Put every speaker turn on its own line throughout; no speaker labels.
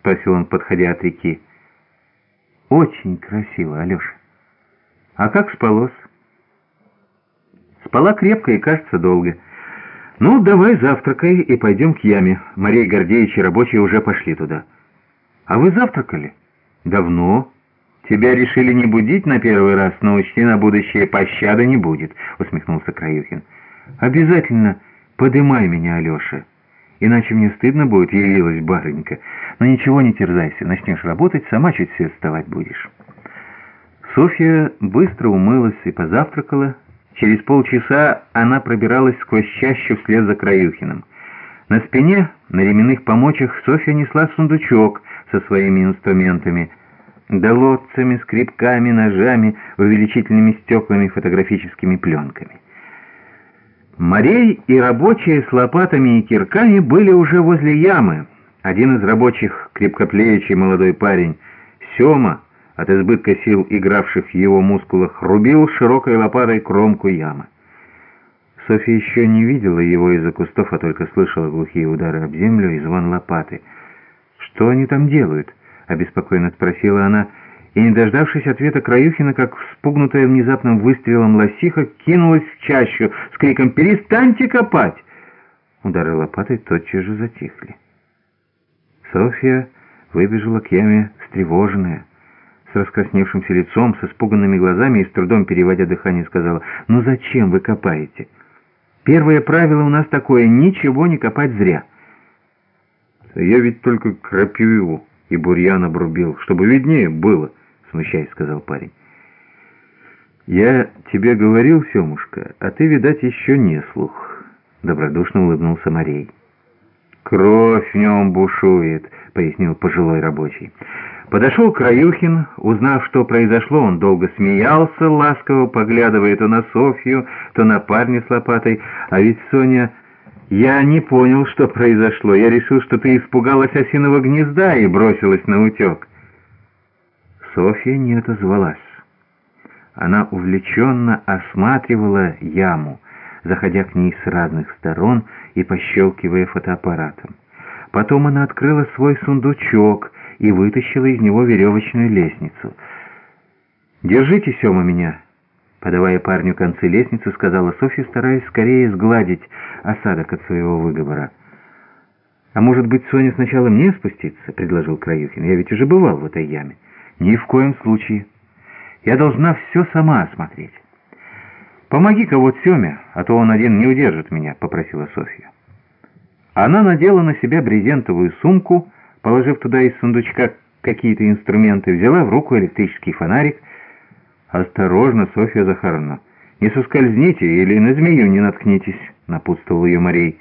спросил он, подходя от реки. «Очень красиво, Алеша. А как спалось?» Спала крепко и, кажется, долго. «Ну, давай завтракай и пойдем к яме. Мария Гордеевич и рабочие уже пошли туда». «А вы завтракали?» «Давно. Тебя решили не будить на первый раз, но учти на будущее пощады не будет», — усмехнулся Краюхин. «Обязательно подымай меня, Алеша. Иначе мне стыдно будет, явилась барынька. Но ничего не терзайся, начнешь работать, сама чуть свет вставать будешь». Софья быстро умылась и позавтракала, Через полчаса она пробиралась сквозь чащу вслед за Краюхиным. На спине, на ременных помочах, Софья несла сундучок со своими инструментами, долотцами, скребками, ножами, увеличительными стеклами, фотографическими пленками. Морей и рабочие с лопатами и кирками были уже возле ямы. Один из рабочих, крепкоплеючий молодой парень, Сема, от избытка сил, игравших в его мускулах, рубил широкой лопатой кромку ямы. Софья еще не видела его из-за кустов, а только слышала глухие удары об землю и звон лопаты. «Что они там делают?» — обеспокоенно спросила она, и, не дождавшись ответа Краюхина, как вспугнутая внезапным выстрелом лосиха, кинулась в чащу с криком «Перестаньте копать!» Удары лопатой тотчас же затихли. Софья выбежала к яме встревоженная с раскрасневшимся лицом, с испуганными глазами и с трудом переводя дыхание, сказала, «Ну зачем вы копаете? Первое правило у нас такое — ничего не копать зря». «Я ведь только крапиву и бурьян обрубил, чтобы виднее было», — смущаясь, сказал парень. «Я тебе говорил, Семушка, а ты, видать, еще не слух», — добродушно улыбнулся Марей. «Кровь в нем бушует», — пояснил пожилой рабочий. Подошел Краюхин, узнав, что произошло, он долго смеялся, ласково поглядывая то на Софью, то на парня с лопатой. А ведь, Соня, я не понял, что произошло. Я решил, что ты испугалась осиного гнезда и бросилась на утек. Софья не отозвалась. Она увлеченно осматривала яму, заходя к ней с разных сторон и пощелкивая фотоаппаратом. Потом она открыла свой сундучок — и вытащила из него веревочную лестницу. «Держите, Сема, меня!» Подавая парню концы лестницы, сказала Софья, стараясь скорее сгладить осадок от своего выговора. «А может быть, Соня сначала мне спуститься?» — предложил Краюхин. «Я ведь уже бывал в этой яме». «Ни в коем случае. Я должна все сама осмотреть». «Помоги-ка вот Семе, а то он один не удержит меня», — попросила Софья. Она надела на себя брезентовую сумку, Положив туда из сундучка какие-то инструменты, взяла в руку электрический фонарик. «Осторожно, Софья Захаровна, не соскользните или на змею не наткнитесь», — напутствовал ее Марей.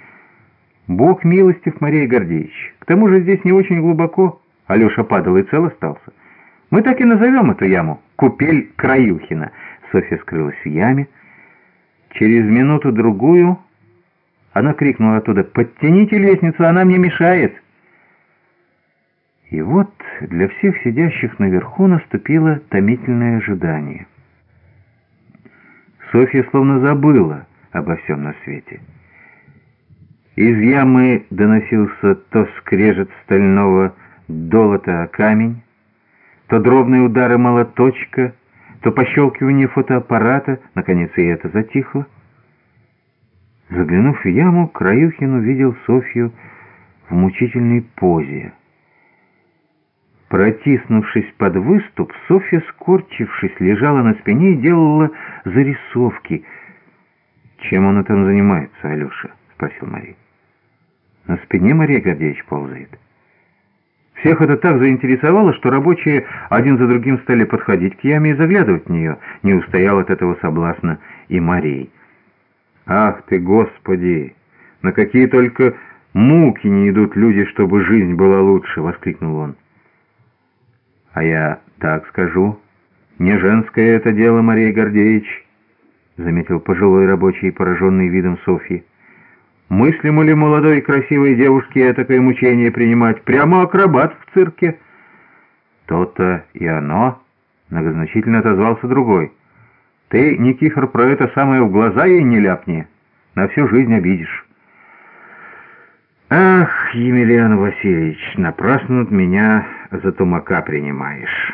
«Бог милостив, Марей Гордеевич. К тому же здесь не очень глубоко». Алеша падал и цел остался. «Мы так и назовем эту яму — Купель Краюхина». Софья скрылась в яме. Через минуту-другую она крикнула оттуда «Подтяните лестницу, она мне мешает!» И вот для всех сидящих наверху наступило томительное ожидание. Софья словно забыла обо всем на свете. Из ямы доносился то скрежет стального долота о камень, то дробные удары молоточка, то пощелкивание фотоаппарата, наконец и это затихло. Заглянув в яму, Краюхин увидел Софью в мучительной позе. Протиснувшись под выступ, Софья, скорчившись, лежала на спине и делала зарисовки. «Чем он там занимается, Алеша?» — спросил Мария. «На спине Мария Гордеевич ползает». Всех это так заинтересовало, что рабочие один за другим стали подходить к яме и заглядывать в нее. Не устоял от этого соблазна и Марий. «Ах ты, Господи! На какие только муки не идут люди, чтобы жизнь была лучше!» — воскликнул он. «А я так скажу. Не женское это дело, Мария Гордеевич», — заметил пожилой рабочий, пораженный видом Софьи. «Мыслимо ли молодой и красивой девушке такое мучение принимать? Прямо акробат в цирке». «То-то и оно», — многозначительно отозвался другой. «Ты, Никифор, про это самое в глаза ей не ляпни. На всю жизнь обидишь». «Ах, Емельян Васильевич, напрасно от меня за тумака принимаешь».